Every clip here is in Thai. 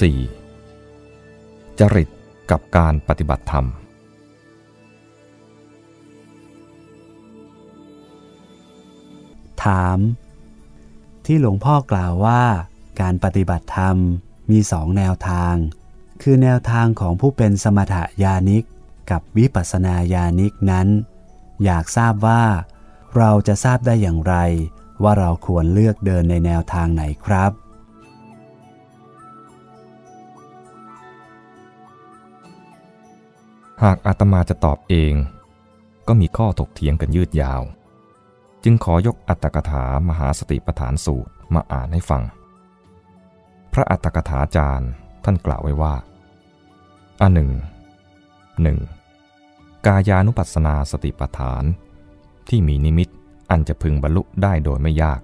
4. จริตกับการปฏิบัติธรรม ถาม ที่หลวงพ่อกล่าวว่าการปฏิบัติธรรมมีสองแนวทาง คือแนวทางของผู้เป็นสมถยานิก กับวิปัสสนาญาณิกนั้น อยากทราบว่า เราจะทราบได้อย่างไร ว่าเราควรเลือกเดินในแนวทางไหนครับ หากอาตมาจะตอบเอง ก็มีข้อถกเถียงกันยืดยาว จึงขอยกอัตถกถามหาสติปัฏฐานสูตรมาอ่านให้ฟัง พระอัตถกถาจารย์ท่านกล่าวไว้ว่าอันหนึ่งหนึ่งกายานุปัสสนาสติปัฏฐาน ที่มีนิมิตอันจะพึงบรรลุได้โดยไม่ยาก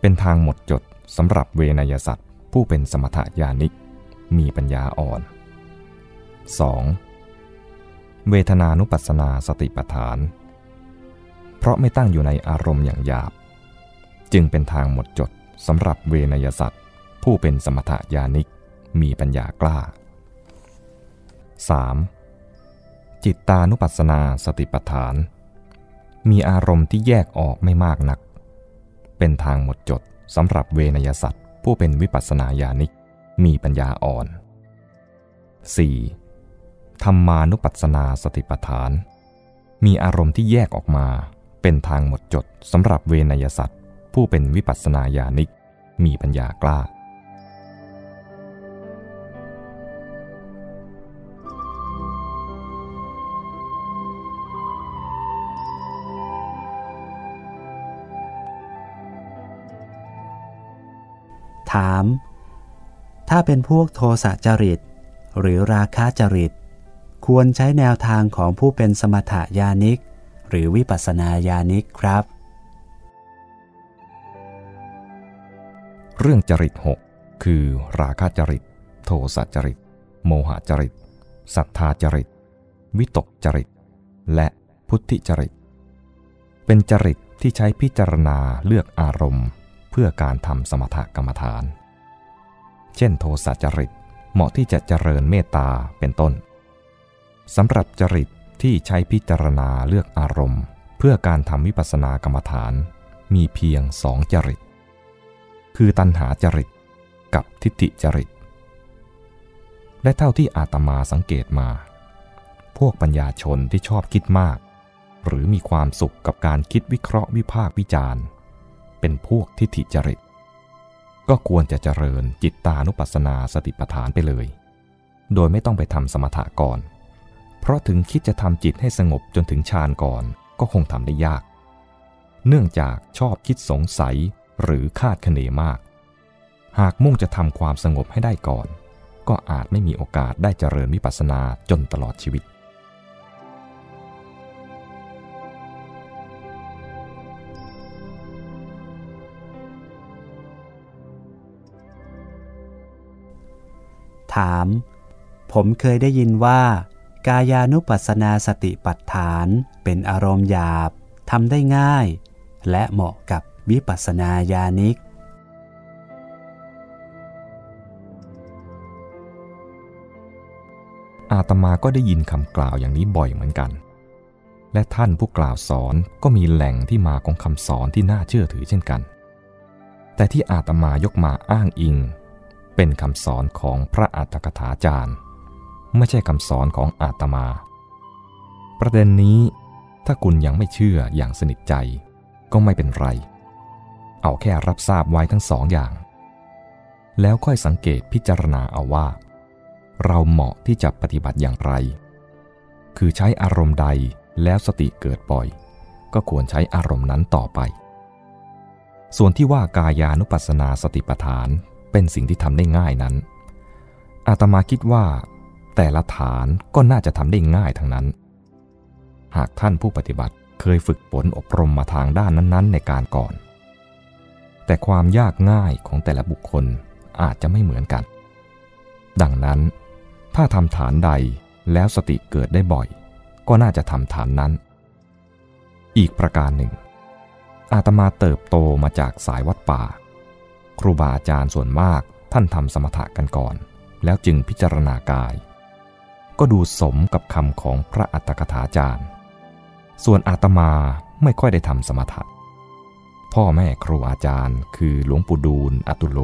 เป็นทางหมดจดสำหรับเวนยสัตว์ผู้เป็นสมถยานิก มีปัญญาอ่อน 2. เวทนานุปัสสนาสติปัฏฐาน เพราะไม่ตั้งอยู่ในอารมณ์อย่างหยาบ จึงเป็นทางหมดจดสำหรับเวนยสัตว์ ผู้เป็นสมถยานิกมีปัญญากล้า 3. จิตตานุปัสสนาสติปัฏฐาน มีอารมณ์ที่แยกออกไม่มากนัก เป็นทางหมดจดสำหรับเวนยสัตว์ ผู้เป็นวิปัสสนาญาณิกมีปัญญาอ่อน 4. ธรรมานุปัสสนาสติปัฏฐาน มีอารมณ์ที่แยกออกมาเป็นทางหมดจดสำหรับเวนยสัตว์ ผู้เป็นวิปัสสนาญาณิก มีปัญญากล้า ถาม ถ้าเป็นพวกโทสะจริต หรือราคะจริต ควรใช้แนวทางของผู้เป็นสมถยานิก หรือวิปัสสนาญาณิกครับ เรื่องจริตหกคือ ราคะจริต โทสะจริต โมหจริตศรัทธาจริต วิตกจริต และพุทธิจริต เป็นจริตที่ใช้พิจารณาเลือกอารมณ์ เพื่อการทำสมถกรรมฐาน เช่น โทสะจริตเหมาะที่จะเจริญเมตตาเป็นต้น สำหรับจริตที่ใช้พิจารณาเลือกอารมณ์ เพื่อการทำวิปัสสนากรรมฐานมีเพียงสองจริต คือตัณหาจริตกับทิฏฐิจริต และเท่าที่อาตมาสังเกตมา พวกปัญญาชนที่ชอบคิดมาก หรือมีความสุขกับการคิดวิเคราะห์วิพากษ์วิจารณ์ เป็นพวกทิฏฐิจริต ก็ควรจะเจริญจิตตานุปัสสนาสติปัฏฐานไปเลย โดยไม่ต้องไปทำสมถะก่อน เพราะถึงคิดจะทำจิตให้สงบจนถึงฌานก่อนก็คงทำได้ยาก เนื่องจากชอบคิดสงสัยหรือคาดคะเนมาก หากมุ่งจะทำความสงบให้ได้ก่อน ก็อาจไม่มีโอกาสได้เจริญวิปัสสนาจนตลอดชีวิต ถาม ผมเคยได้ยินว่า กายานุปัสสนาสติปัฏฐานเป็นอารมณ์หยาบทำได้ง่าย และเหมาะกับวิปัสสนาญาณิก อาตมาก็ได้ยินคำกล่าวอย่างนี้บ่อยเหมือนกัน และท่านผู้กล่าวสอนก็มีแหล่งที่มาของคำสอนที่น่าเชื่อถือเช่นกัน แต่ที่อาตมายกมาอ้างอิง เป็นคำสอนของพระอัตถกถาจารย์ ไม่ใช่คำสอนของอาตมา ประเด็นนี้ถ้าคุณยังไม่เชื่ออย่างสนิทใจก็ไม่เป็นไร เอาแค่รับทราบไว้ทั้งสองอย่าง แล้วค่อยสังเกตพิจารณาเอาว่า เราเหมาะที่จะปฏิบัติอย่างไร คือใช้อารมณ์ใดแล้วสติเกิดบ่อย ก็ควรใช้อารมณ์นั้นต่อไป ส่วนที่ว่ากายานุปัสสนาสติปัฏฐานเป็นสิ่งที่ทำได้ง่ายนั้นอาตมาคิดว่า แต่ละฐานก็น่าจะทำได้ง่ายทั้งนั้น หากท่านผู้ปฏิบัติเคยฝึกฝนอบรมมาทางด้านนั้น ๆ ในการก่อน แต่ความยากง่ายของแต่ละบุคคลอาจจะไม่เหมือนกัน ดังนั้น ถ้าทำฐานใดแล้วสติเกิดได้บ่อย ก็น่าจะทำฐานนั้น อีกประการหนึ่ง อาตมาเติบโตมาจากสายวัดป่า ครูบาอาจารย์ส่วนมากท่านทำสมถะกันก่อน แล้วจึงพิจารณากาย ก็ดูสมกับคำของพระอัตถกถาจารย์ ส่วนอาตมาไม่ค่อยได้ทำสมถะ พ่อแม่ครูอาจารย์ คือหลวงปู่ดูลอตุโล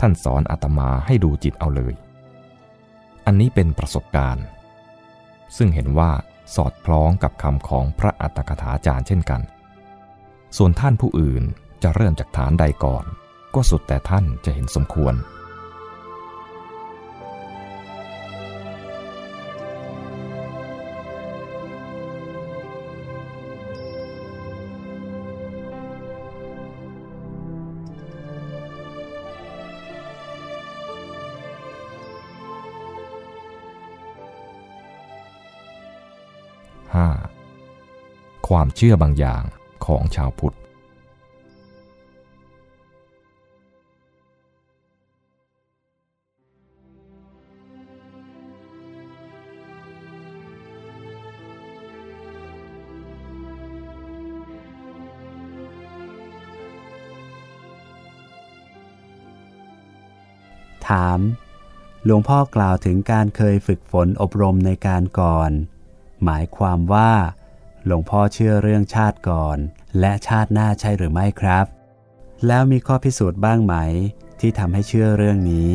ท่านสอนอาตมาให้ดูจิตเอาเลย อันนี้เป็นประสบการณ์ ซึ่งเห็นว่าสอดคล้องกับคำของพระอัตถกถาจารย์เช่นกัน ส่วนท่านผู้อื่นจะเริ่มจากฐานใดก่อน ก็สุดแต่ท่านจะเห็นสมควร ความเชื่อบางอย่างของชาวพุทธถาม หลวงพ่อกล่าวถึงการเคยฝึกฝนอบรมในการก่อน หมายความว่า หลวงพ่อเชื่อเรื่องชาติก่อน และชาติหน้าใช่หรือไม่ครับ แล้วมีข้อพิสูจน์บ้างไหม ที่ทำให้เชื่อเรื่องนี้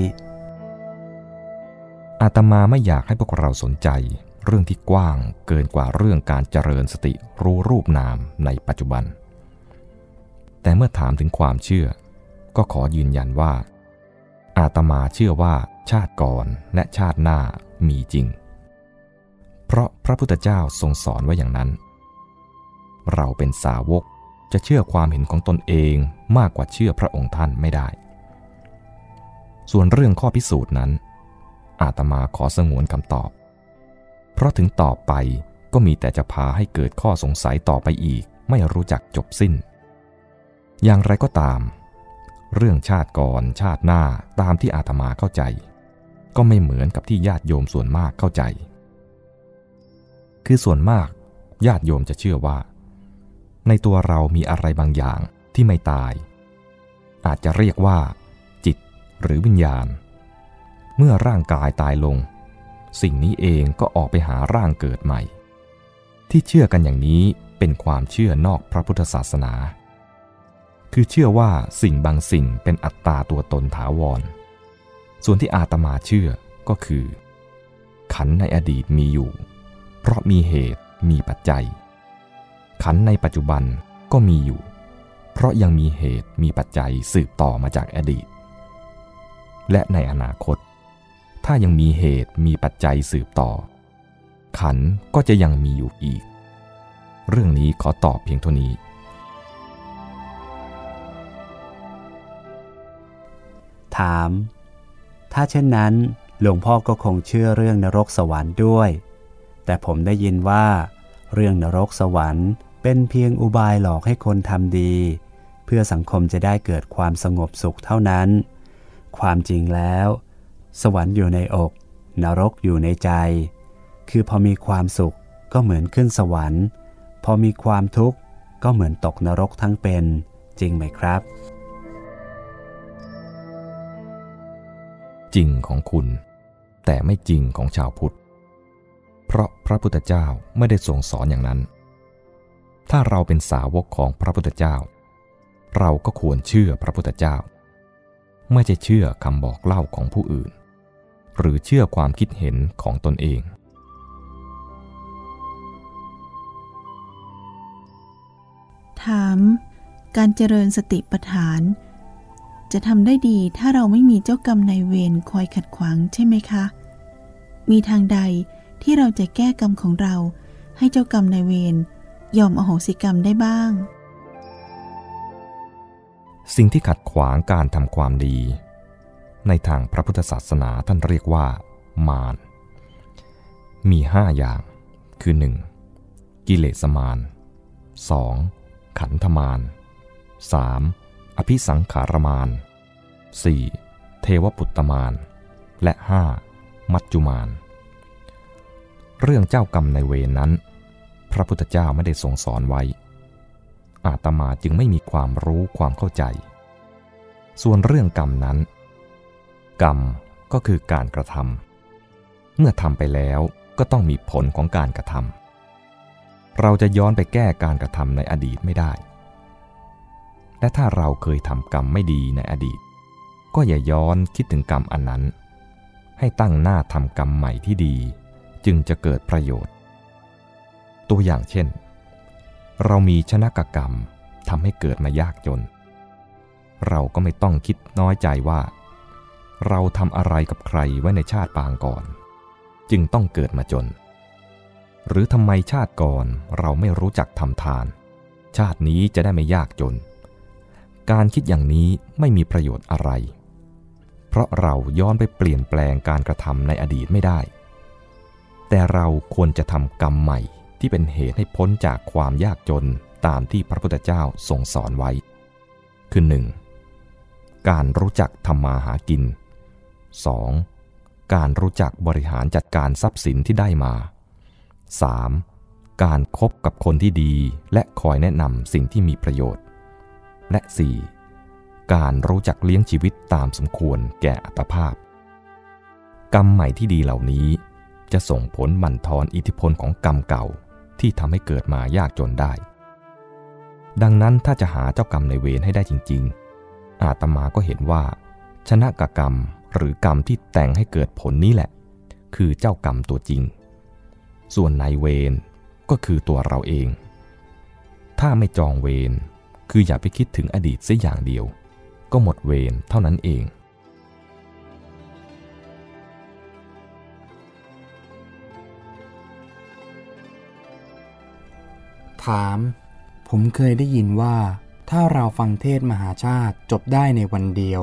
อาตมาไม่อยากให้พวกเราสนใจ เรื่องที่กว้างเกินกว่าเรื่องการเจริญสติรู้รูปนามในปัจจุบัน แต่เมื่อถามถึงความเชื่อ ก็ขอยืนยันว่า อาตมาเชื่อว่าชาติก่อนและชาติหน้ามีจริง เพราะพระพุทธเจ้าทรงสอนไว้อย่างนั้น เราเป็นสาวกจะเชื่อความเห็นของตนเองมากกว่าเชื่อพระองค์ท่านไม่ได้ ส่วนเรื่องข้อพิสูจน์นั้น อาตมาขอสงวนคำตอบ เพราะถึงตอบไปก็มีแต่จะพาให้เกิดข้อสงสัยต่อไปอีก ไม่รู้จักจบสิ้น อย่างไรก็ตาม เรื่องชาติก่อนชาติหน้าตามที่อาตมาเข้าใจ ก็ไม่เหมือนกับที่ญาติโยมส่วนมากเข้าใจ คือส่วนมากญาติโยมจะเชื่อว่า ในตัวเรามีอะไรบางอย่างที่ไม่ตาย อาจจะเรียกว่า จิตหรือวิญญาณ เมื่อร่างกายตายลง สิ่งนี้เองก็ออกไปหาร่างเกิดใหม่ ที่เชื่อกันอย่างนี้เป็นความเชื่อนอกพระพุทธศาสนา คือเชื่อว่าสิ่งบางสิ่งเป็นอัตตาตัวตนถาวร ส่วนที่อาตมาเชื่อก็คือ ขันในอดีตมีอยู่ เพราะมีเหตุมีปัจจัย ขันในปัจจุบันก็มีอยู่ เพราะยังมีเหตุมีปัจจัยสืบต่อมาจากอดีต และในอนาคต ถ้ายังมีเหตุมีปัจจัยสืบต่อ ขันก็จะยังมีอยู่อีก เรื่องนี้ขอตอบเพียงเท่านี้ ถาม ถ้าเช่นนั้นหลวงพ่อก็คงเชื่อเรื่องนรกสวรรค์ด้วย แต่ผมได้ยินว่า เรื่องนรกสวรรค์ เป็นเพียงอุบายหลอกให้คนทำดี เพื่อสังคมจะได้เกิดความสงบสุขเท่านั้น ความจริงแล้ว สวรรค์อยู่ในอก นรกอยู่ในใจ คือพอมีความสุขก็เหมือนขึ้นสวรรค์ พอมีความทุกข์ก็เหมือนตกนรกทั้งเป็น จริงไหมครับ จริงของคุณ แต่ไม่จริงของชาวพุทธ เพราะพระพุทธเจ้าไม่ได้ทรงสอนอย่างนั้น ถ้าเราเป็นสาวกของพระพุทธเจ้า เราก็ควรเชื่อพระพุทธเจ้า ไม่ใช่เชื่อคำบอกเล่าของผู้อื่น หรือเชื่อความคิดเห็นของตนเอง ถาม การเจริญสติปัฏฐาน จะทำได้ดีถ้าเราไม่มีเจ้ากรรมนายเวรคอยขัดขวางใช่ไหมคะ มีทางใดที่เราจะแก้กรรมของเราให้เจ้ากรรมนายเวร ยอมอโหสิกรรมได้บ้าง สิ่งที่ขัดขวางการทำความดี ในทางพระพุทธศาสนาท่านเรียกว่า มาร มีห้าอย่าง คือ 1. กิเลสมาร 2. ขันธมาร 3. อภิสังขารมาร 4. เทวปุตตมาร และ 5. มัจจุมาร เรื่องเจ้ากรรมในายเวรนั้น พระพุทธเจ้าไม่ได้ทรงสอนไว้ อาตมาจึงไม่มีความรู้ความเข้าใจ ส่วนเรื่องกรรมนั้น กรรมก็คือการกระทำเมื่อทำไปแล้วก็ต้องมีผลของการกระทำเราจะย้อนไปแก้การกระทำในอดีตไม่ได้ และถ้าเราเคยทำกรรมไม่ดีในอดีต ก็อย่าย้อนคิดถึงกรรมอันนั้น ให้ตั้งหน้าทำกรรมใหม่ที่ดี จึงจะเกิดประโยชน์ ตัวอย่างเช่น เรามีชนะกกรรมทำให้เกิดมายากจน เราก็ไม่ต้องคิดน้อยใจว่า เราทำอะไรกับใครไว้ในชาติปางก่อน จึงต้องเกิดมาจน หรือทำไมชาติก่อนเราไม่รู้จักทำทาน ชาตินี้จะได้ไม่ยากจน การคิดอย่างนี้ไม่มีประโยชน์อะไร เพราะเราย้อนไปเปลี่ยนแปลงการกระทำในอดีตไม่ได้ แต่เราควรจะทำกรรมใหม่ ที่เป็นเหตุให้พ้นจากความยากจนตามที่พระพุทธเจ้าทรงสอนไว้ คือ 1. การรู้จักทำมาหากิน 2. การรู้จักบริหารจัดการทรัพย์สินที่ได้มา 3. การครบกับคนที่ดีและคอยแนะนำสิ่งที่มีประโยชน์ และ 4. การรู้จักเลี้ยงชีวิตตามสมควรแก่อัตภาพ กรรมใหม่ที่ดีเหล่านี้จะส่งผลบั่นทอนอิทธิพลของกรรมเก่า ที่ทำให้เกิดมายากจนได้ ดังนั้นถ้าจะหาเจ้ากรรมในเวรให้ได้จริง ๆ อาตมาก็เห็นว่า ชนะกกรรมหรือกรรมที่แต่งให้เกิดผลนี้แหละ คือเจ้ากรรมตัวจริง ส่วนนายเวรก็คือตัวเราเอง ถ้าไม่จองเวรคืออย่าไปคิดถึงอดีตเสัอย่างเดียว ก็หมดเวรเท่านั้นเอง ถาม ผมเคยได้ยินว่า ถ้าเราฟังเทศมหาชาติจบได้ในวันเดียว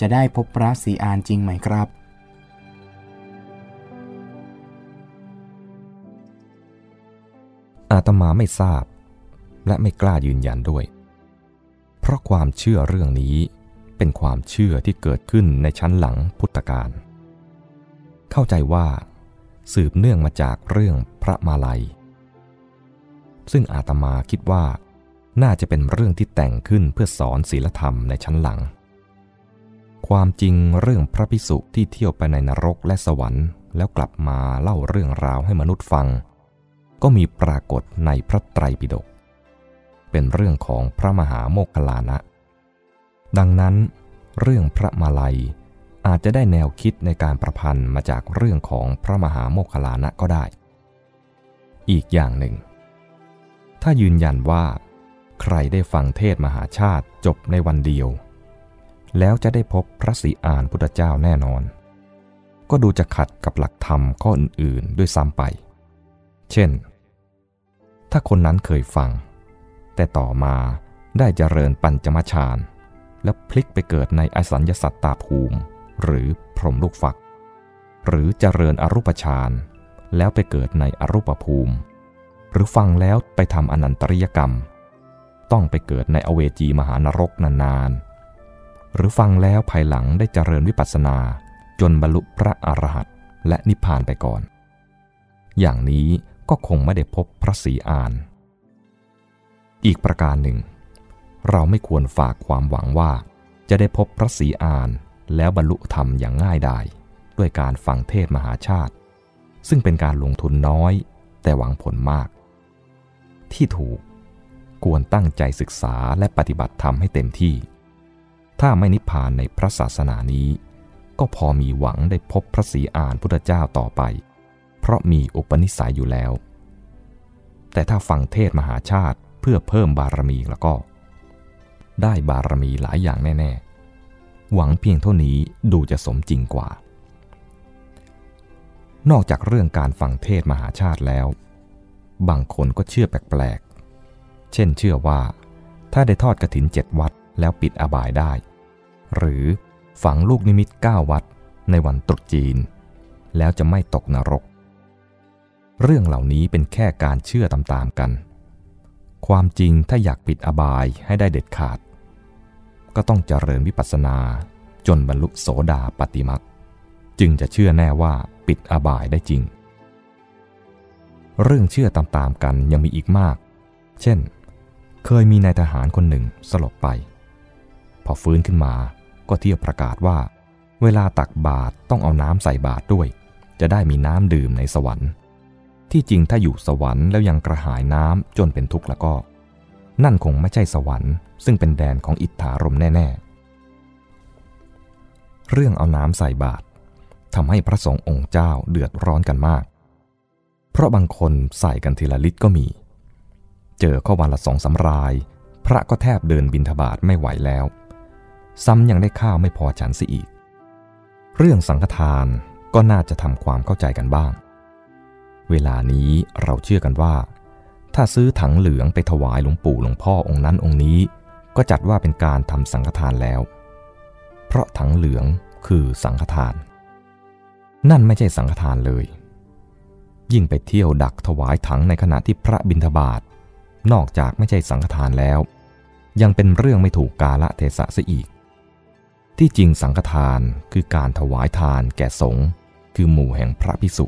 จะได้พบพระศรีอานจริงไหมครับ อาตมาไม่ทราบ และไม่กล้ายืนยันด้วย เพราะความเชื่อเรื่องนี้เป็นความเชื่อที่เกิดขึ้นในชั้นหลังพุทธกาลเข้าใจว่า สืบเนื่องมาจากเรื่องพระมาลัย ซึ่งอาตมาคิดว่าน่าจะเป็นเรื่องที่แต่งขึ้นเพื่อสอนศีลธรรมในชั้นหลัง ความจริงเรื่องพระพิสุที่เที่ยวไปในนรกและสวรรค์ แล้วกลับมาเล่าเรื่องราวให้มนุษย์ฟัง ก็มีปรากฏในพระไตรปิฎก เป็นเรื่องของพระมหาโมคคลานะ ดังนั้น เรื่องพระมาลัยอาจจะได้แนวคิดในการประพันธ์มาจากเรื่องของพระมหาโมคคลานะก็ได้ อีกอย่างหนึ่ง ถ้ายืนยันว่า ใครได้ฟังเทศมหาชาติจบในวันเดียว แล้วจะได้พบพระศรีอานพุทธเจ้าแน่นอน ก็ดูจะขัดกับหลักธรรมข้ออื่นๆด้วยซ้ำไป เช่น ถ้าคนนั้นเคยฟัง แต่ต่อมาได้เจริญปัญจมฌานแล้วพลิกไปเกิดในอสัญญสัตตาภูมิ หรือพรหมลูกฝัก หรือเจริญอรูปฌานแล้วไปเกิดในอรูปภูมิ หรือฟังแล้วไปทำอนันตริยกรรม ต้องไปเกิดในอเวจีมหานรกนานๆ หรือฟังแล้วภายหลังได้เจริญวิปัสสนา จนบรรลุพระอรหันต์และนิพพานไปก่อน อย่างนี้ก็คงไม่ได้พบพระศรีอาน อีกประการหนึ่ง เราไม่ควรฝากความหวังว่า จะได้พบพระศรีอานแล้วบรรลุธรรมอย่างง่ายดายด้วยการฟังเทศมหาชาติ ซึ่งเป็นการลงทุนน้อย แต่หวังผลมาก ที่ถูก ควรตั้งใจศึกษาและปฏิบัติธรรมให้เต็มที่ ถ้าไม่นิพพานในพระศาสนานี้ ก็พอมีหวังได้พบพระศรีอานพุทธเจ้าต่อไป เพราะมีอุปนิสัยอยู่แล้ว แต่ถ้าฟังเทศมหาชาติเพื่อเพิ่มบารมีแล้วก็ ได้บารมีหลายอย่างแน่ ๆ หวังเพียงเท่านี้ดูจะสมจริงกว่า นอกจากเรื่องการฟังเทศมหาชาติแล้ว บางคนก็เชื่อแปลกๆ เช่นเชื่อว่า ถ้าได้ทอดกระถินเจ็ดวัดแล้วปิดอบายได้ หรือฝังลูกนิมิตเก้าวัดในวันตรุษจีน แล้วจะไม่ตกนรก เรื่องเหล่านี้เป็นแค่การเชื่อตามๆกัน ความจริงถ้าอยากปิดอบายให้ได้เด็ดขาด ก็ต้องเจริญวิปัสสนาจนบรรลุโสดาปติมักจึงจะเชื่อแน่ว่าปิดอบายได้จริง เรื่องเชื่อตามๆกันยังมีอีกมาก เช่น เคยมีนายทหารคนหนึ่งสลบไป พอฟื้นขึ้นมาก็เที่ยวประกาศว่า เวลาตักบาตรต้องเอาน้ำใส่บาตรด้วย จะได้มีน้ำดื่มในสวรรค์ ที่จริงถ้าอยู่สวรรค์แล้วยังกระหายน้ำจนเป็นทุกข์แล้วก็ นั่นคงไม่ใช่สวรรค์ ซึ่งเป็นแดนของอิทธารมแน่ๆ เรื่องเอาน้ำใส่บาตรทำให้พระสงฆ์องค์เจ้าเดือดร้อนกันมาก เพราะบางคนใส่กันทีละลิตรก็มี เจอข้อวันละสองสาราย พระก็แทบเดินบินทบาทไม่ไหวแล้ว ซ้ำยังได้ข้าวไม่พอฉันสิอีก เรื่องสังฆทานก็น่าจะทำความเข้าใจกันบ้าง เวลานี้เราเชื่อกันว่า ถ้าซื้อถังเหลืองไปถวายหลวงปู่หลวงพ่อองค์นั้นองค์นี้ ก็จัดว่าเป็นการทำสังฆทานแล้ว เพราะถังเหลืองคือสังฆทาน นั่นไม่ใช่สังฆทานเลย ยิ่งไปเที่ยวดักถวายถังในขณะที่พระบิณฑบาต นอกจากไม่ใช่สังฆทานแล้ว ยังเป็นเรื่องไม่ถูกกาละเทศะเสียอีก ที่จริงสังฆทานคือการถวายทานแก่สงฆ์คือหมู่แห่งพระพิสุ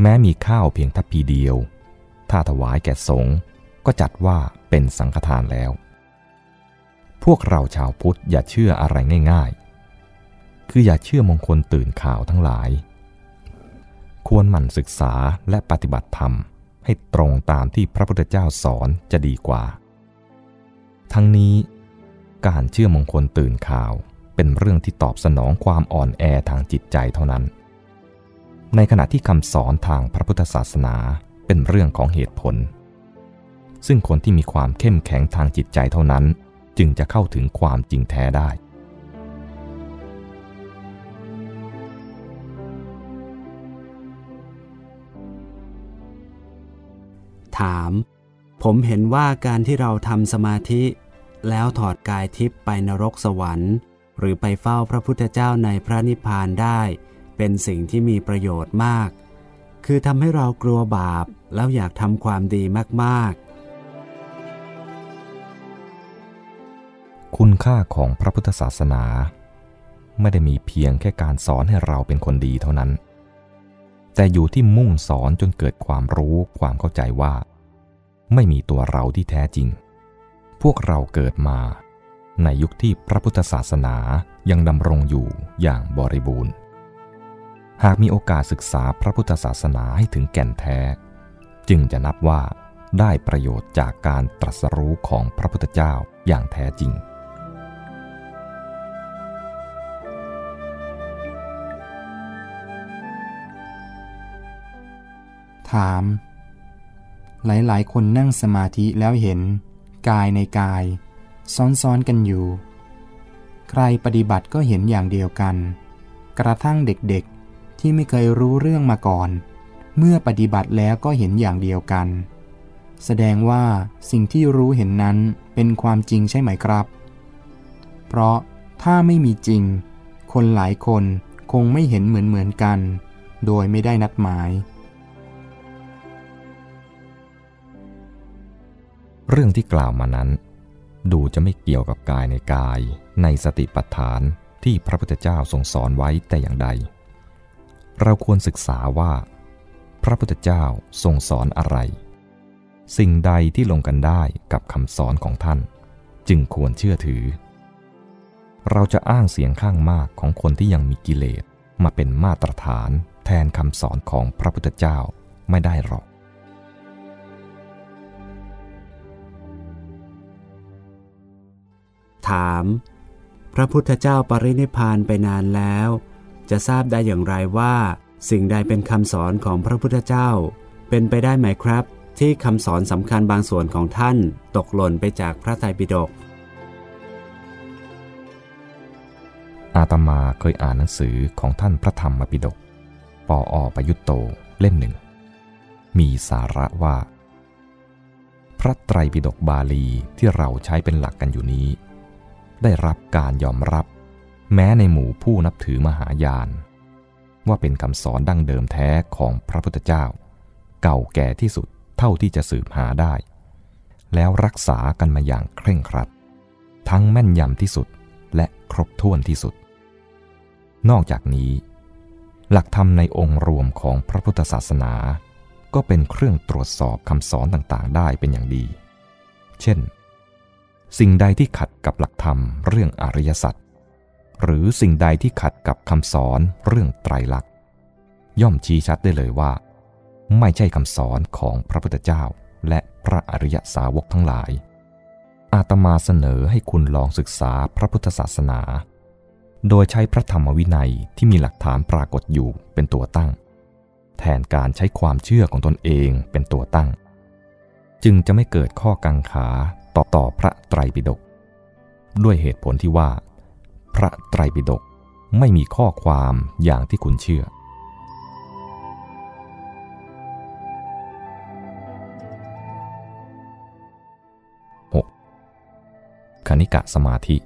แม้มีข้าวเพียงทัพพีเดียว ถ้าถวายแก่สงฆ์ก็จัดว่าเป็นสังฆทานแล้ว พวกเราชาวพุทธอย่าเชื่ออะไรง่าย ๆ คืออย่าเชื่อมงคลตื่นข่าวทั้งหลาย ควรหมั่นศึกษาและปฏิบัติธรรม ให้ตรงตามที่พระพุทธเจ้าสอนจะดีกว่า ทั้งนี้ การเชื่อมงคลตื่นข่าวเป็นเรื่องที่ตอบสนองความอ่อนแอทางจิตใจเท่านั้น ในขณะที่คำสอนทางพระพุทธศาสนาเป็นเรื่องของเหตุผล ซึ่งคนที่มีความเข้มแข็งทางจิตใจเท่านั้น จึงจะเข้าถึงความจริงแท้ได้ ถาม ผมเห็นว่าการที่เราทำสมาธิ แล้วถอดกายทิพย์ไปนรกสวรรค์ หรือไปเฝ้าพระพุทธเจ้าในพระนิพพานได้ เป็นสิ่งที่มีประโยชน์มาก คือทำให้เรากลัวบาปแล้วอยากทำความดีมากๆ คุณค่าของพระพุทธศาสนา ไม่ได้มีเพียงแค่การสอนให้เราเป็นคนดีเท่านั้น แต่อยู่ที่มุ่งสอนจนเกิดความรู้ความเข้าใจว่า ไม่มีตัวเราที่แท้จริง พวกเราเกิดมา ในยุคที่พระพุทธศาสนายังดำรงอยู่อย่างบริบูรณ์ หากมีโอกาสศึกษาพระพุทธศาสนาให้ถึงแก่นแท้ จึงจะนับว่าได้ประโยชน์จากการตรัสรู้ของพระพุทธเจ้าอย่างแท้จริง ถาม หลายๆ คนนั่งสมาธิแล้วเห็น กายในกาย ซ้อนๆกันอยู่ ใครปฏิบัติก็เห็นอย่างเดียวกัน กระทั่งเด็กๆที่ไม่เคยรู้เรื่องมาก่อน เมื่อปฏิบัติแล้วก็เห็นอย่างเดียวกัน แสดงว่าสิ่งที่รู้เห็นนั้นเป็นความจริงใช่ไหมครับ เพราะถ้าไม่มีจริง คนหลายคนคงไม่เห็นเหมือนเหมือนกัน โดยไม่ได้นัดหมาย เรื่องที่กล่าวมานั้น ดูจะไม่เกี่ยวกับกายในกาย ในสติปัฏฐานที่พระพุทธเจ้าทรงสอนไว้แต่อย่างใด เราควรศึกษาว่า พระพุทธเจ้าทรงสอนอะไร สิ่งใดที่ลงกันได้กับคำสอนของท่าน จึงควรเชื่อถือ เราจะอ้างเสียงข้างมากของคนที่ยังมีกิเลสมาเป็นมาตรฐานแทนคำสอนของพระพุทธเจ้าไม่ได้หรอก ถาม พระพุทธเจ้าปรินิพานไปนานแล้ว จะทราบได้อย่างไรว่า สิ่งใดเป็นคำสอนของพระพุทธเจ้า เป็นไปได้ไหมครับ ที่คำสอนสำคัญบางส่วนของท่านตกหล่นไปจากพระไตรปิฎกอาตมาเคยอ่านหนังสือของท่านพระธรรมปิฎกปออประยุตโตเล่มหนึ่ง มีสาระว่า พระไตรปิฎกบาลีที่เราใช้เป็นหลักกันอยู่นี้ ได้รับการยอมรับ แม้ในหมู่ผู้นับถือมหายาน ว่าเป็นคำสอนดั้งเดิมแท้ของพระพุทธเจ้า เก่าแก่ที่สุดเท่าที่จะสืบหาได้ แล้วรักษากันมาอย่างเคร่งครัด ทั้งแม่นยำที่สุดและครบถ้วนที่สุด นอกจากนี้ หลักธรรมในองค์รวมของพระพุทธศาสนา ก็เป็นเครื่องตรวจสอบคำสอนต่างๆ ได้เป็นอย่างดี เช่น สิ่งใดที่ขัดกับหลักธรรมเรื่องอริยสัจหรือสิ่งใดที่ขัดกับคำสอนเรื่องไตรลักษณ์ย่อมชี้ชัดได้เลยว่า ไม่ใช่คำสอนของพระพุทธเจ้า และพระอริยสาวกทั้งหลาย อาตมาเสนอให้คุณลองศึกษาพระพุทธศาสนา โดยใช้พระธรรมวินัยที่มีหลักฐานปรากฏอยู่เป็นตัวตั้ง แทนการใช้ความเชื่อของตนเองเป็นตัวตั้ง จึงจะไม่เกิดข้อกังขา ต่อต่อพระไตรปิฎกด้วยเหตุผลที่ว่า พระไตรปิฎกไม่มีข้อความอย่างที่คุณเชื่อ 6. คณิกะสมาธิ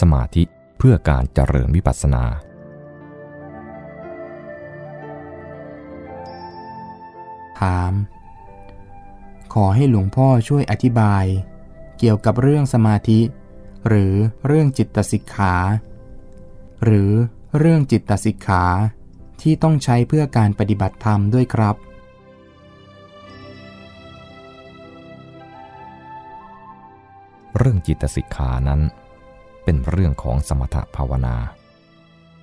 สมาธิเพื่อการเจริญวิปัสสนา ถาม อให้หลวงพ่อช่วยอธิบาย เกี่ยวกับเรื่องสมาธิ หรือเรื่องจิตสิกขา หรือเรื่องจิตสิกขาที่ต้องใช้เพื่อการปฏิบัติธรรมด้วยครับ เรื่องจิตสิกขานั้น เป็นเรื่องของสมถภาวนา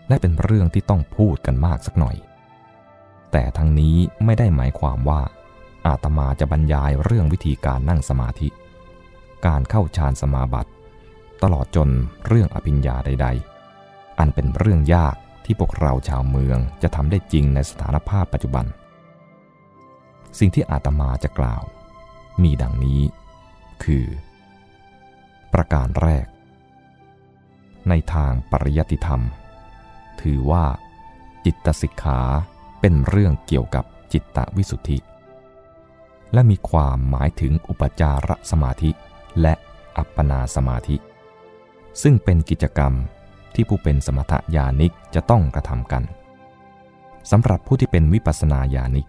และเป็นเรื่องที่ต้องพูดกันมากสักหน่อย แต่ทั้งนี้ไม่ได้หมายความว่า อาตมาจะบรรยายเรื่องวิธีการนั่งสมาธิ การเข้าฌานสมาบัติ ตลอดจนเรื่องอภิญญาใด ๆ อันเป็นเรื่องยากที่พวกเราชาวเมืองจะทำได้จริงในสถานภาพปัจจุบัน สิ่งที่อาตมาจะกล่าว มีดังนี้ คือ ประการแรก ในทางปริยัติธรรม ถือว่า จิตสิกขาเป็นเรื่องเกี่ยวกับจิตตวิสุทธิ และมีความหมายถึงอุปจารสมาธิ และอัปปนาสมาธิ ซึ่งเป็นกิจกรรมที่ผู้เป็นสมถญาณิกจะต้องกระทำกันสำหรับผู้ที่เป็นวิปัสสนาญาณิก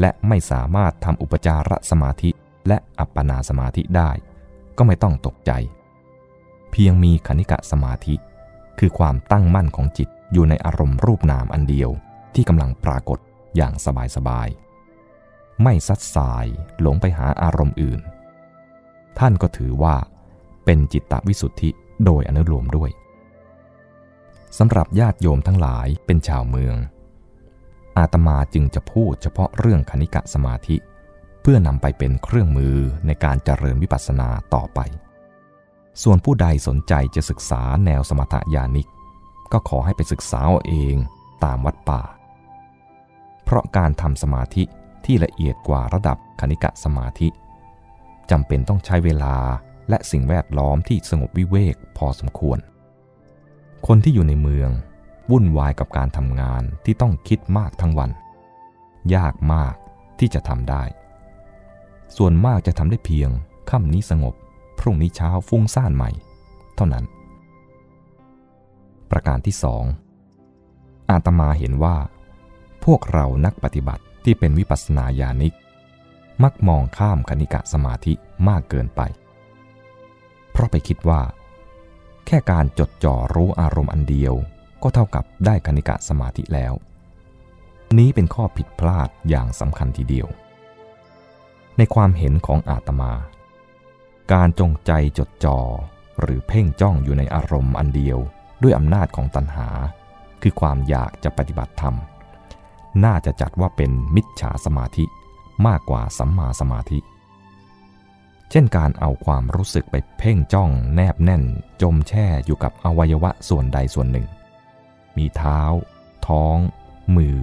และไม่สามารถทำอุปจารสมาธิและอัปปนาสมาธิได้ ก็ไม่ต้องตกใจ เพียงมีคณิกะสมาธิ คือความตั้งมั่นของจิตอยู่ในอารมณ์รูปนามอันเดียวที่กำลังปรากฏอย่างสบายๆ ไม่ซัดสายหลงไปหาอารมณ์อื่น ท่านก็ถือว่า เป็นจิตตวิสุทธิโดยอนุโลมด้วยสำหรับญาติโยมทั้งหลายเป็นชาวเมือง อาตมาจึงจะพูดเฉพาะเรื่องคณิกะสมาธิ เพื่อนำไปเป็นเครื่องมือในการเจริญวิปัสสนาต่อไป ส่วนผู้ใดสนใจจะศึกษาแนวสมถญาณิก ก็ขอให้ไปศึกษาเอาเองตามวัดป่า เพราะการทำสมาธิ ที่ละเอียดกว่าระดับคณิกะสมาธิจำเป็นต้องใช้เวลาและสิ่งแวดล้อมที่สงบวิเวกพอสมควร คนที่อยู่ในเมือง วุ่นวายกับการทำงานที่ต้องคิดมากทั้งวัน ยากมากที่จะทำได้ ส่วนมากจะทำได้เพียงค่ำนี้สงบ พรุ่งนี้เช้าฟุ้งซ่านใหม่ เท่านั้น ประการที่สองอาตมาเห็นว่า พวกเรานักปฏิบัติ ที่เป็นวิปัสสนาญาณิก มักมองข้ามคณิกะสมาธิมากเกินไป เพราะไปคิดว่า แค่การจดจ่อรู้อารมณ์อันเดียว ก็เท่ากับได้คณิกะสมาธิแล้ว นี้เป็นข้อผิดพลาดอย่างสำคัญทีเดียว ในความเห็นของอาตมา การจงใจจดจ่อหรือเพ่งจ้องอยู่ในอารมณ์อันเดียวด้วยอำนาจของตัณหา คือความอยากจะปฏิบัติธรรม น่าจะจัดว่าเป็นมิจฉาสมาธิมากกว่าสัมมาสมาธิ เช่นการเอาความรู้สึกไปเพ่งจ้องแนบแน่น จมแช่อยู่กับอวัยวะส่วนใดส่วนหนึ่ง มีเท้า ท้อง มือ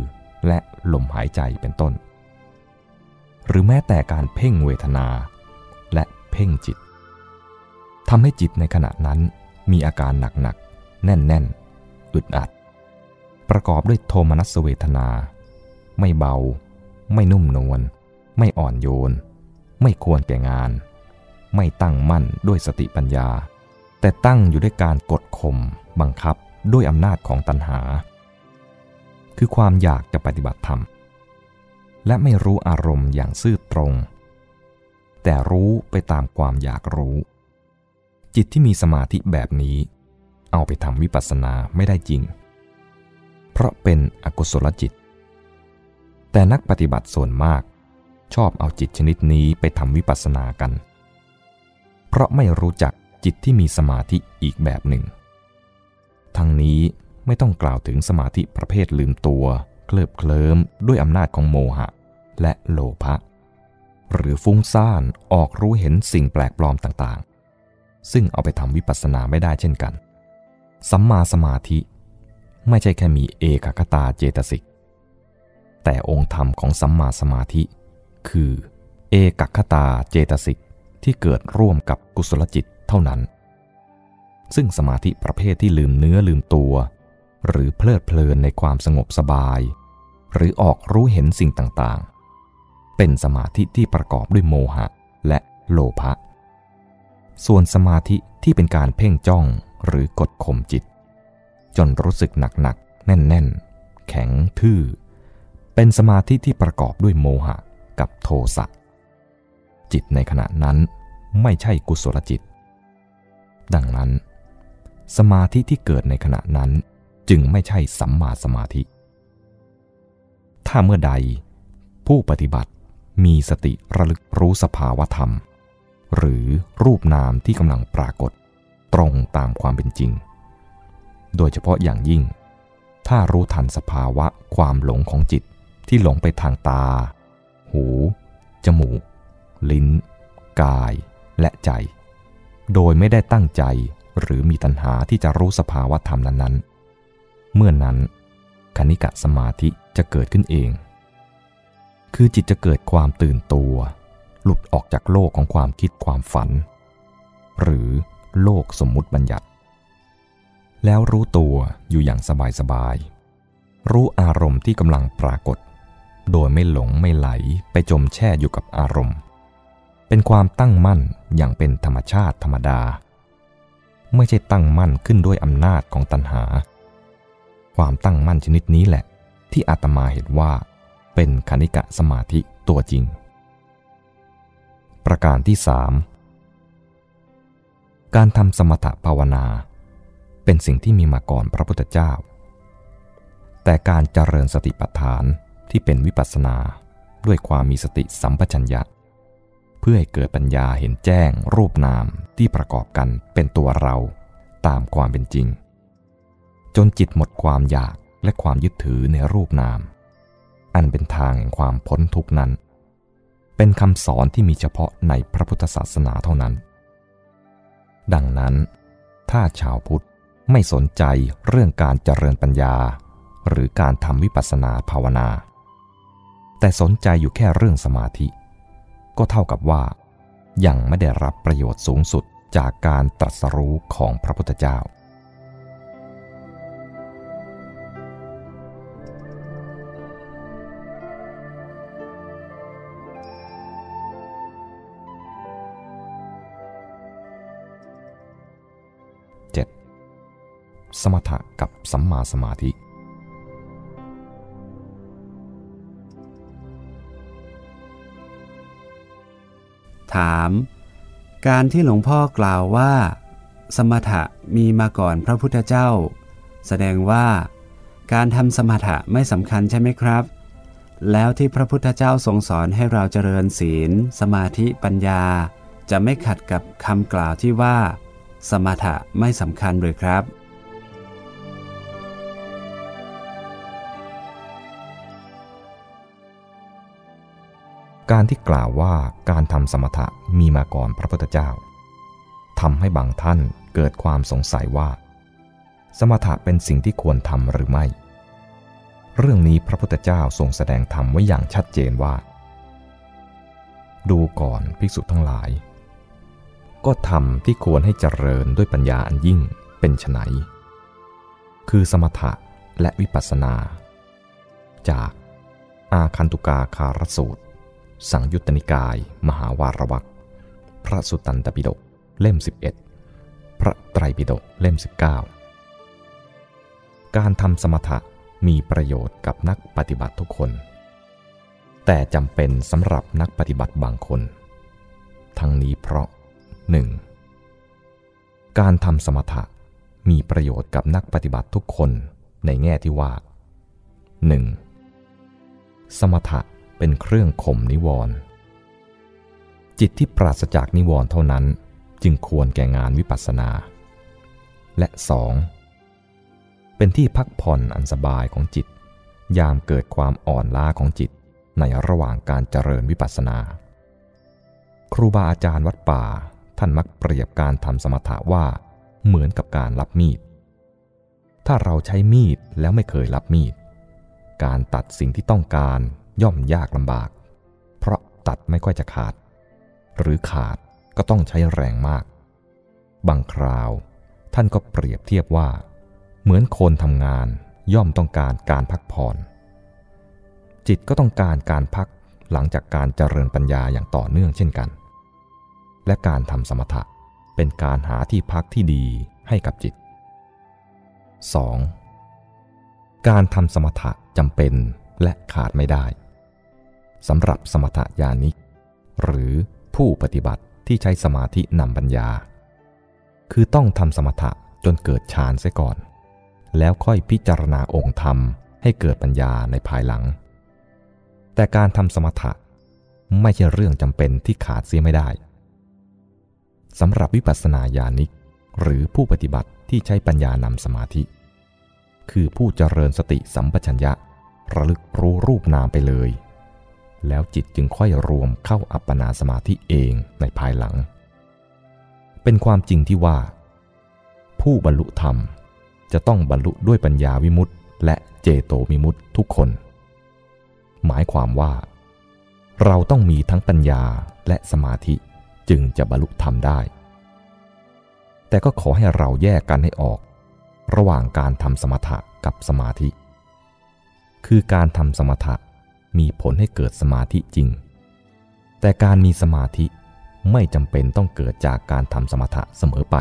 และลมหายใจเป็นต้น หรือแม้แต่การเพ่งเวทนา และเพ่งจิตทำให้จิตในขณะนั้นมีอาการหนักๆ แน่นๆ อึดอัด ประกอบด้วยโทมนัสเวทนา ไม่เบา ไม่นุ่มนวล ไม่อ่อนโยน ไม่ควรแก่งาน ไม่ตั้งมั่นด้วยสติปัญญา แต่ตั้งอยู่ด้วยการกดข่มบังคับด้วยอำนาจของตัณหา คือความอยากจะปฏิบัติธรรม และไม่รู้อารมณ์อย่างซื่อตรง แต่รู้ไปตามความอยากรู้ จิตที่มีสมาธิแบบนี้ เอาไปทำวิปัสสนาไม่ได้จริง เพราะเป็นอกุศลจิต แต่นักปฏิบัติส่วนมาก ชอบเอาจิตชนิดนี้ไปทำวิปัสสนากัน เพราะไม่รู้จักจิตที่มีสมาธิอีกแบบหนึ่ง ทั้งนี้ไม่ต้องกล่าวถึงสมาธิประเภทลืมตัว เคลิบเคลิ้มด้วยอำนาจของโมหะ และโลภะหรือฟุ้งซ่านออกรู้เห็นสิ่งแปลกปลอมต่างๆ ซึ่งเอาไปทำวิปัสสนาไม่ได้เช่นกัน สัมมาสมาธิ ไม่ใช่แค่มีเอกคตาเจตสิก แต่องค์ธรรมของสัมมาสมาธิ คือ เอกคตาเจตสิกที่เกิดร่วมกับกุศลจิตเท่านั้น ซึ่งสมาธิประเภทที่ลืมเนื้อลืมตัว หรือเพลิดเพลินในความสงบสบาย หรือออกรู้เห็นสิ่งต่างๆ เป็นสมาธิที่ประกอบด้วยโมหะและโลภะ ส่วนสมาธิที่เป็นการเพ่งจ้องหรือกดข่มจิต จนรู้สึกหนักๆ แน่นๆ แข็งทื่อ เป็นสมาธิที่ประกอบด้วยโมหะกับโทสะ จิตในขณะนั้นไม่ใช่กุศลจิต ดังนั้น สมาธิที่เกิดในขณะนั้นจึงไม่ใช่สัมมาสมาธิ ถ้าเมื่อใดผู้ปฏิบัติมีสติระลึกรู้สภาวธรรม หรือรูปนามที่กำลังปรากฏตรงตามความเป็นจริง โดยเฉพาะอย่างยิ่ง ถ้ารู้ทันสภาวะความหลงของจิต ที่หลงไปทางตา หู จมูก ลิ้น กาย และใจ โดยไม่ได้ตั้งใจหรือมีตัณหาที่จะรู้สภาวะธรรมนั้นๆ เมื่อนนั้นคณิกะสมาธิจะเกิดขึ้นเอง คือจิตจะเกิดความตื่นตัว หลุดออกจากโลกของความคิดความฝัน หรือโลกสมมุติบัญญัติ แล้วรู้ตัวอยู่อย่างสบายๆ รู้อารมณ์ที่กำลังปรากฏ โดยไม่หลงไม่ไหลไปจมแช่อยู่กับอารมณ์ เป็นความตั้งมั่นอย่างเป็นธรรมชาติธรรมดา ไม่ใช่ตั้งมั่นขึ้นด้วยอำนาจของตัณหา ความตั้งมั่นชนิดนี้แหละ ที่อาตมาเห็นว่า เป็นคณิกะสมาธิตัวจริง ประการที่สามการทำสมถภาวนา เป็นสิ่งที่มีมาก่อนพระพุทธเจ้า แต่การเจริญสติปัฏฐาน ที่เป็นวิปัสสนาด้วยความมีสติสัมปชัญญะ เพื่อให้เกิดปัญญาเห็นแจ้งรูปนามที่ประกอบกันเป็นตัวเราตามความเป็นจริง จนจิตหมดความอยากและความยึดถือในรูปนาม อันเป็นทางแห่งความพ้นทุกนั้น เป็นคำสอนที่มีเฉพาะในพระพุทธศาสนาเท่านั้น ดังนั้น ถ้าชาวพุทธไม่สนใจเรื่องการเจริญปัญญา หรือการทำวิปัสสนาภาวนา แต่สนใจอยู่แค่เรื่องสมาธิ ก็เท่ากับว่า ยังไม่ได้รับประโยชน์สูงสุดจากการตรัสรู้ของพระพุทธเจ้าสมถะกับสัมมาสมาธิ ถาม การที่หลวงพ่อกล่าวว่า สมถะมีมาก่อนพระพุทธเจ้า แสดงว่า การทำสมถะไม่สำคัญใช่ไหมครับ แล้วที่พระพุทธเจ้าทรงสอนให้เราเจริญศีล สมาธิปัญญา จะไม่ขัดกับคำกล่าวที่ว่า สมถะไม่สำคัญหรือครับ การที่กล่าวว่าการทำสมถะมีมาก่อนพระพุทธเจ้าทำให้บางท่านเกิดความสงสัยว่า สมถะเป็นสิ่งที่ควรทำหรือไม่ เรื่องนี้พระพุทธเจ้าทรงแสดงธรรมไว้อย่างชัดเจนว่า ดูก่อนภิกษุทั้งหลาย ก็ทำที่ควรให้เจริญด้วยปัญญาอันยิ่งเป็นไฉนคือสมถะและวิปัสสนา จากอาคันตุกาคารสูตร สังยุตตนิกาย มหาวารวักพระสุตตันตปิฎกเล่ม 11 พระไตรปิฎกเล่ม 19 การทำสมถะมีประโยชน์กับนักปฏิบัติทุกคน แต่จำเป็นสำหรับนักปฏิบัติบางคน ทั้งนี้เพราะ 1. การทำสมถะมีประโยชน์กับนักปฏิบัติทุกคนในแง่ที่ว่า 1. สมถะ เป็นเครื่องข่มนิวรณ์จิตที่ปราศจากนิวรณ์เท่านั้นจึงควรแก่งานวิปัสสนา และสองเป็นที่พักผ่อนอันสบายของจิต ยามเกิดความอ่อนล้าของจิตในระหว่างการเจริญวิปัสสนา ครูบาอาจารย์วัดป่าท่านมักเปรียบการทำสมถะว่าเหมือนกับการรับมีด ถ้าเราใช้มีดแล้วไม่เคยรับมีด การตัดสิ่งที่ต้องการ ย่อมยากลำบาก เพราะตัดไม่ค่อยจะขาด หรือขาดก็ต้องใช้แรงมาก บางคราวท่านก็เปรียบเทียบว่า เหมือนคนทำงานย่อมต้องการการพักผ่อน จิตก็ต้องการการพักหลังจากการเจริญปัญญาอย่างต่อเนื่องเช่นกัน และการทำสมถะเป็นการหาที่พักที่ดีให้กับจิต 2. การทำสมถะจำเป็นและขาดไม่ได้ สำหรับสมถญาณิก หรือผู้ปฏิบัติที่ใช้สมาธินำปัญญา คือต้องทำสมถะจนเกิดฌานเสียก่อน แล้วค่อยพิจารณาองค์ธรรมให้เกิดปัญญาในภายหลัง แต่การทำสมถะไม่ใช่เรื่องจำเป็นที่ขาดเสียไม่ได้สำหรับวิปัสสนาญาณิก หรือผู้ปฏิบัติที่ใช้ปัญญานำสมาธิ คือผู้เจริญสติสัมปชัญญะระลึกรู้รูปนามไปเลย แล้วจิตจึงค่อยรวมเข้าอัปปนาสมาธิเองในภายหลัง เป็นความจริงที่ว่า ผู้บรรลุธรรมจะต้องบรรลุด้วยปัญญาวิมุตติและเจโตวิมุตติทุกคน หมายความว่า เราต้องมีทั้งปัญญาและสมาธิจึงจะบรรลุธรรมได้ แต่ก็ขอให้เราแยกกันให้ออก ระหว่างการทำสมถะกับสมาธิ คือการทำสมถะ มีผลให้เกิดสมาธิจริง แต่การมีสมาธิไม่จำเป็นต้องเกิดจากการทำสมถะเสมอไป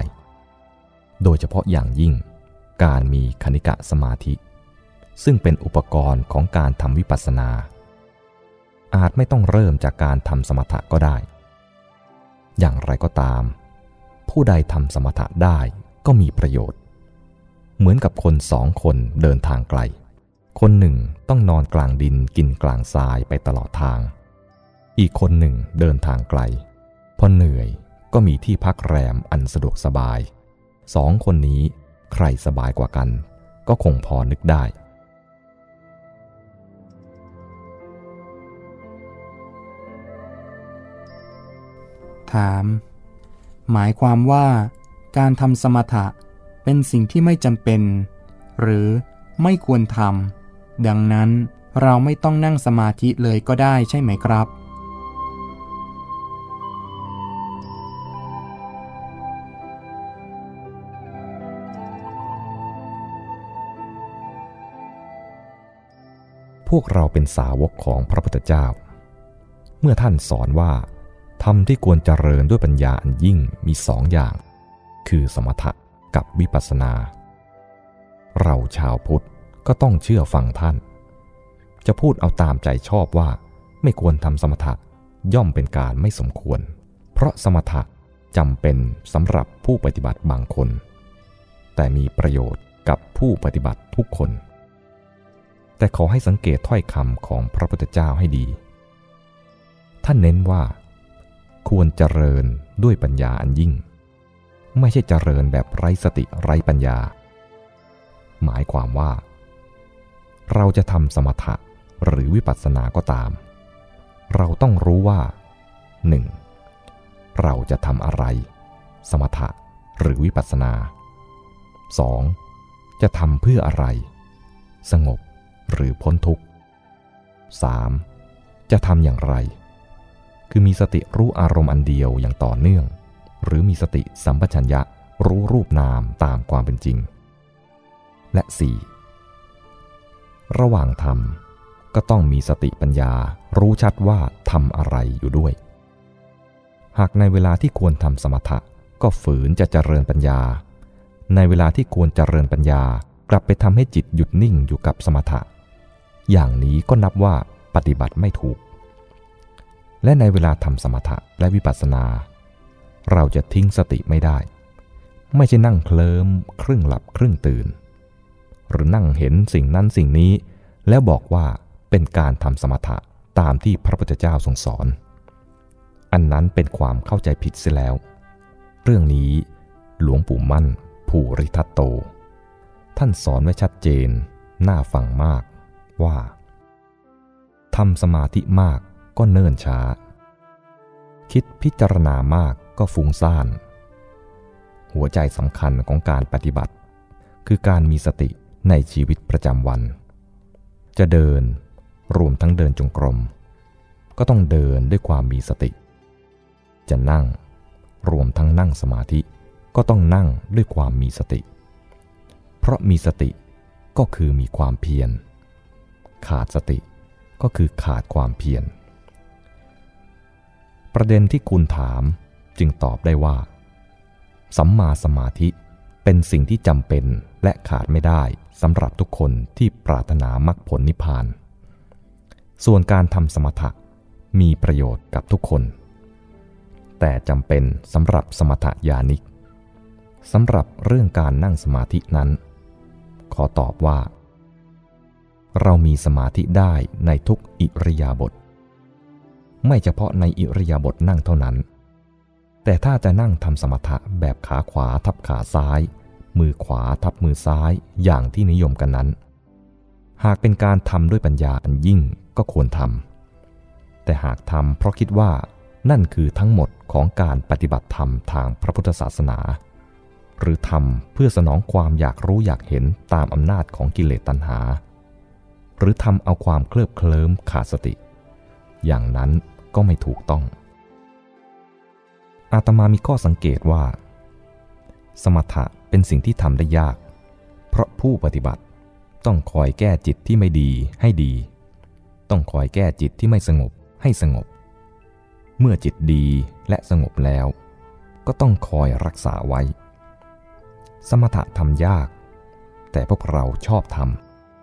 โดยเฉพาะอย่างยิ่ง การมีคณิกะสมาธิ ซึ่งเป็นอุปกรณ์ของการทำวิปัสสนา อาจไม่ต้องเริ่มจากการทำสมถะก็ได้ อย่างไรก็ตาม ผู้ใดทำสมถะได้ก็มีประโยชน์ เหมือนกับคนสองคนเดินทางไกล คนหนึ่งต้องนอนกลางดินกินกลางทรายไปตลอดทาง อีกคนหนึ่งเดินทางไกล พอเหนื่อยก็มีที่พักแรมอันสะดวกสบาย สองคนนี้ใครสบายกว่ากัน ก็คงพอนึกได้ ถาม หมายความว่าการทำสมถะเป็นสิ่งที่ไม่จำเป็น หรือไม่ควรทำ ดังนั้นเราไม่ต้องนั่งสมาธิเลยก็ได้ใช่ไหมครับ พวกเราเป็นสาวกของพระพุทธเจ้า เมื่อท่านสอนว่าธรรมที่ควรเจริญด้วยปัญญาอันยิ่งมีสองอย่าง คือสมถะกับวิปัสสนา เราชาวพุทธ ก็ต้องเชื่อฟังท่าน จะพูดเอาตามใจชอบว่า ไม่ควรทำสมถะย่อมเป็นการไม่สมควร เพราะสมถะจำเป็นสำหรับผู้ปฏิบัติบางคน แต่มีประโยชน์กับผู้ปฏิบัติทุกคน แต่ขอให้สังเกตถ้อยคำของพระพุทธเจ้าให้ดี ท่านเน้นว่า ควรเจริญด้วยปัญญาอันยิ่ง ไม่ใช่เจริญแบบไร้สติไร้ปัญญา หมายความว่า เราจะทำสมถะหรือวิปัสสนาก็ตาม เราต้องรู้ว่า 1. เราจะทำอะไร สมถะหรือวิปัสสนา 2. จะทำเพื่ออะไร สงบหรือพ้นทุกข์ 3. จะทำอย่างไร คือมีสติรู้อารมณ์อันเดียวอย่างต่อเนื่อง หรือมีสติสัมปชัญญะรู้รูปนามตามความเป็นจริง และ 4. ระหว่างทำก็ต้องมีสติปัญญารู้ชัดว่าทำอะไรอยู่ด้วย หากในเวลาที่ควรทำสมถะก็ฝืนจะเจริญปัญญา ในเวลาที่ควรเจริญปัญญากลับไปทำให้จิตหยุดนิ่งอยู่กับสมถะ อย่างนี้ก็นับว่าปฏิบัติไม่ถูก และในเวลาทำสมถะและวิปัสสนา เราจะทิ้งสติไม่ได้ ไม่ใช่นั่งเคลิมครึ่งหลับครึ่งตื่น หรือนั่งเห็นสิ่งนั้นสิ่งนี้ แล้วบอกว่าเป็นการทำสมถะตามที่พระพุทธเจ้าทรงสอน อันนั้นเป็นความเข้าใจผิดเสียแล้ว เรื่องนี้หลวงปู่มั่นภูริทัตโต ท่านสอนไว้ชัดเจน น่าฟังมากว่าทำสมาธิมากก็เนิ่นช้า คิดพิจารณามากก็ฟุ้งซ่าน หัวใจสำคัญของการปฏิบัติ คือการมีสติ ในชีวิตประจำวัน จะเดินรวมทั้งเดินจงกรม ก็ต้องเดินด้วยความมีสติ จะนั่งรวมทั้งนั่งสมาธิก็ต้องนั่งด้วยความมีสติ เพราะมีสติก็คือมีความเพียร ขาดสติก็คือขาดความเพียร ประเด็นที่คุณถามจึงตอบได้ว่า สัมมาสมาธิเป็นสิ่งที่จำเป็นและขาดไม่ได้ สำหรับทุกคนที่ปรารถนามรรคผลนิพพาน ส่วนการทำสมถะมีประโยชน์กับทุกคน แต่จำเป็นสำหรับสมถะญาณิกสำหรับเรื่องการนั่งสมาธินั้น ขอตอบว่า เรามีสมาธิได้ในทุกอิริยาบถไม่เฉพาะในอิริยาบถนั่งเท่านั้น แต่ถ้าจะนั่งทำสมถะแบบขาขวาทับขาซ้าย มือขวาทับมือซ้ายอย่างที่นิยมกันนั้น หากเป็นการทำด้วยปัญญาอันยิ่งก็ควรทำแต่หากทำเพราะคิดว่านั่นคือทั้งหมดของการปฏิบัติธรรมทางพระพุทธศาสนา หรือทำเพื่อสนองความอยากรู้อยากเห็นตามอำนาจของกิเลสตัณหา หรือทำเอาความเคลิบเคลิ้มขาดสติ อย่างนั้นก็ไม่ถูกต้อง อาตมามีข้อสังเกตว่า สมถะ เป็นสิ่งที่ทำได้ยาก เพราะผู้ปฏิบัติต้องคอยแก้จิตที่ไม่ดีให้ดี ต้องคอยแก้จิตที่ไม่สงบให้สงบ เมื่อจิตดีและสงบแล้ว ก็ต้องคอยรักษาไว้ สมถะทำยาก แต่พวกเราชอบท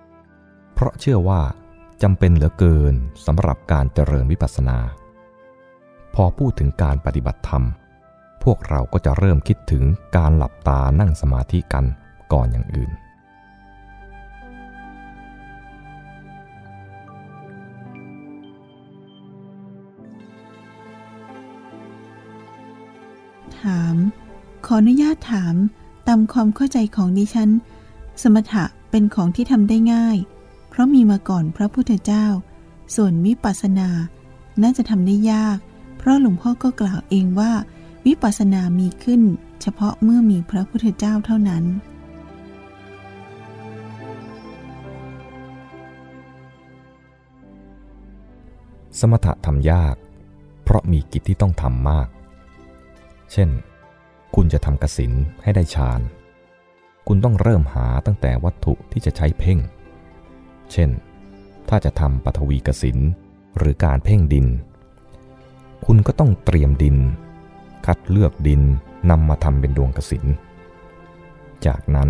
ำเพราะเชื่อว่าจำเป็นเหลือเกินสำหรับการเจริญวิปัสสนา พอพูดถึงการปฏิบัติธรรม พวกเราก็จะเริ่มคิดถึงการหลับตานั่งสมาธิกันก่อนอย่างอื่น ถาม ขออนุญาตถามตามความเข้าใจของดิฉัน สมถะเป็นของที่ทำได้ง่าย เพราะมีมาก่อนพระพุทธเจ้า ส่วนวิปัสสนา น่าจะทำได้ยาก เพราะหลวงพ่อก็กล่าวเองว่า วิปัสสนามีขึ้นเฉพาะเมื่อมีพระพุทธเจ้าเท่านั้น สมถะทำยาก เพราะมีกิจที่ต้องทำมาก เช่น คุณจะทำกสินให้ได้ฌาน คุณต้องเริ่มหาตั้งแต่วัตถุที่จะใช้เพ่ง เช่น ถ้าจะทำปฐวีกสินหรือการเพ่งดิน คุณก็ต้องเตรียมดิน คัดเลือกดินนำมาทำเป็นดวงกสิน จากนั้น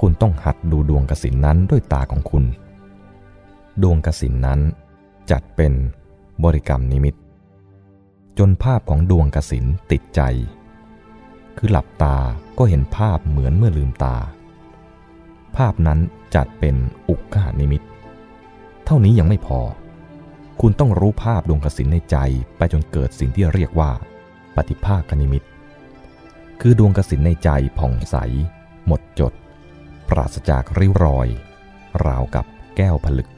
คุณต้องหัดดูดวงกสินนั้นด้วยตาของคุณ ดวงกสินนั้นจัดเป็นบริกรรมนิมิต จนภาพของดวงกสินติดใจ คือหลับตาก็เห็นภาพเหมือนเมื่อลืมตา ภาพนั้นจัดเป็นอุกขหนิมิต เท่านี้ยังไม่พอ คุณต้องรู้ภาพดวงกสินในใจไปจนเกิดสิ่งที่เรียกว่า ปฏิภาคนิมิต คือดวงกสินในใจผ่องใส หมดจด ปราศจากริ้วรอย ราวกับแก้วผลึก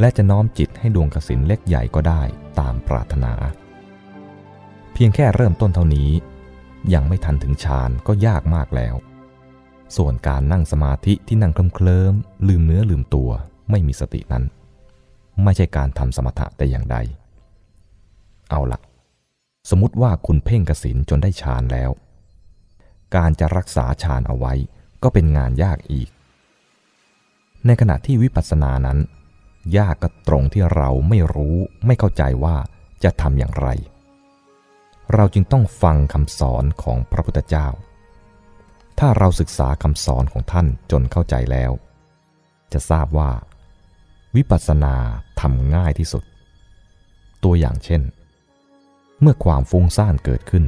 และจะน้อมจิตให้ดวงกสินเล็กใหญ่ก็ได้ตามปรารถนา เพียงแค่เริ่มต้นเท่านี้ ยังไม่ทันถึงฌานก็ยากมากแล้ว ส่วนการนั่งสมาธิที่นั่งเคลิ้มลืมเนื้อลืมตัวไม่มีสตินั้น ไม่ใช่การทำสมถะแต่อย่างใด เอาละ สมมติว่าคุณเพ่งกสินจนได้ฌานแล้ว การจะรักษาฌานเอาไว้ก็เป็นงานยากอีก ในขณะที่วิปัสสนานั้น ยากก็ตรงที่เราไม่รู้ไม่เข้าใจว่าจะทำอย่างไร เราจึงต้องฟังคำสอนของพระพุทธเจ้า ถ้าเราศึกษาคำสอนของท่านจนเข้าใจแล้ว จะทราบว่า วิปัสสนาทำง่ายที่สุด ตัวอย่างเช่น เมื่อความฟุ้งซ่านเกิดขึ้น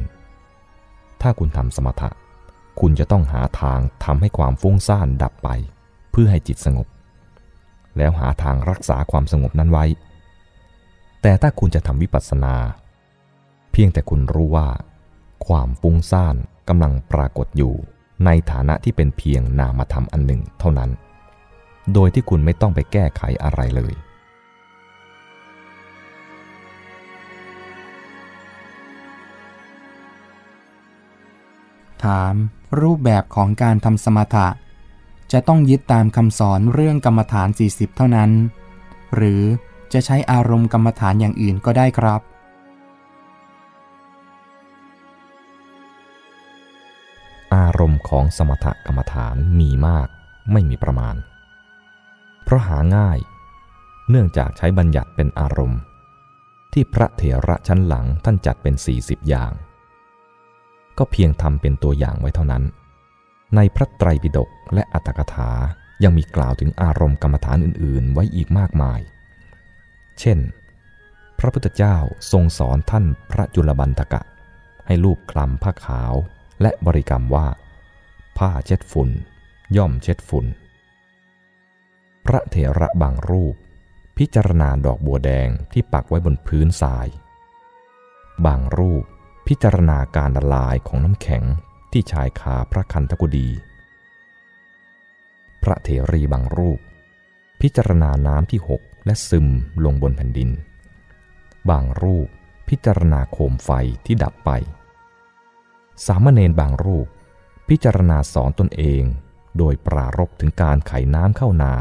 ถ้าคุณทำสมถะ คุณจะต้องหาทางทำให้ความฟุ้งซ่านดับไป เพื่อให้จิตสงบ แล้วหาทางรักษาความสงบนั้นไว้ แต่ถ้าคุณจะทำวิปัสสนา เพียงแต่คุณรู้ว่า ความฟุ้งซ่านกำลังปรากฏอยู่ ในฐานะที่เป็นเพียงนามธรรมอันหนึ่งเท่านั้น โดยที่คุณไม่ต้องไปแก้ไขอะไรเลยาม รูปแบบของการทำสมถะ จะต้องยึดตามคำสอนเรื่องกรรมฐาน 40 เท่านั้น หรือจะใช้อารมณ์กรรมฐานอย่างอื่นก็ได้ครับ อารมณ์ของสมถกรรมฐานมีมากไม่มีประมาณ เพราะหาง่าย เนื่องจากใช้บัญญัติเป็นอารมณ์ ที่พระเถระชั้นหลังท่านจัดเป็น 40 อย่าง ก็เพียงทำเป็นตัวอย่างไว้เท่านั้น ในพระไตรปิฎกและอัตถกถายังมีกล่าวถึงอารมณ์กรรมฐานอื่น ๆ ไว้อีกมากมาย เช่น พระพุทธเจ้าทรงสอนท่านพระจุลบันทกะ ให้ลูบคลำผ้าขาวและบริกรรมว่า ผ้าเช็ดฝุ่น ย่อมเช็ดฝุ่น พระเถระบางรูป พิจารณาดอกบัวแดงที่ปักไว้บนพื้นทราย บางรูป พิจารณาการละลายของน้ำแข็งที่ชายคาพระคันธกุดี พระเถรีบางรูป พิจารณาน้ำที่หกและซึมลงบนแผ่นดิน บางรูปพิจารณาโคมไฟที่ดับไป สามเณรบางรูป พิจารณาสอนตนเอง โดยปรารบถึงการไขน้ำเข้านา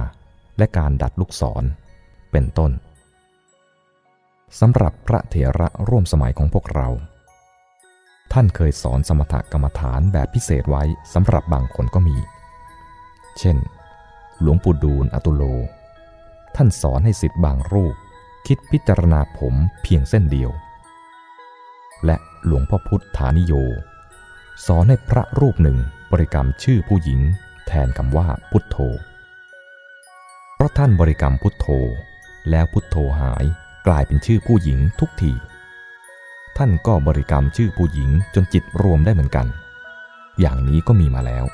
และการดัดลูกศร เป็นต้นสำหรับพระเถระร่วมสมัยของพวกเรา ท่านเคยสอนสมถกรรมฐานแบบพิเศษไว้สำหรับบางคนก็มี เช่น หลวงปู่ดูลอตุโล ท่านสอนให้สิทธิ์บางรูป คิดพิจารณาผมเพียงเส้นเดียว และหลวงพ่อพุทธานิโย สอนให้พระรูปหนึ่งบริกรรมชื่อผู้หญิง แทนคำว่าพุทโธ เพราะท่านบริกรรมพุทโธ แล้วพุทโธหายกลายเป็นชื่อผู้หญิงทุกที ท่านก็บริกรรมชื่อผู้หญิงจนจิตรวมได้เหมือนกัน อย่างนี้ก็มีมาแล้ว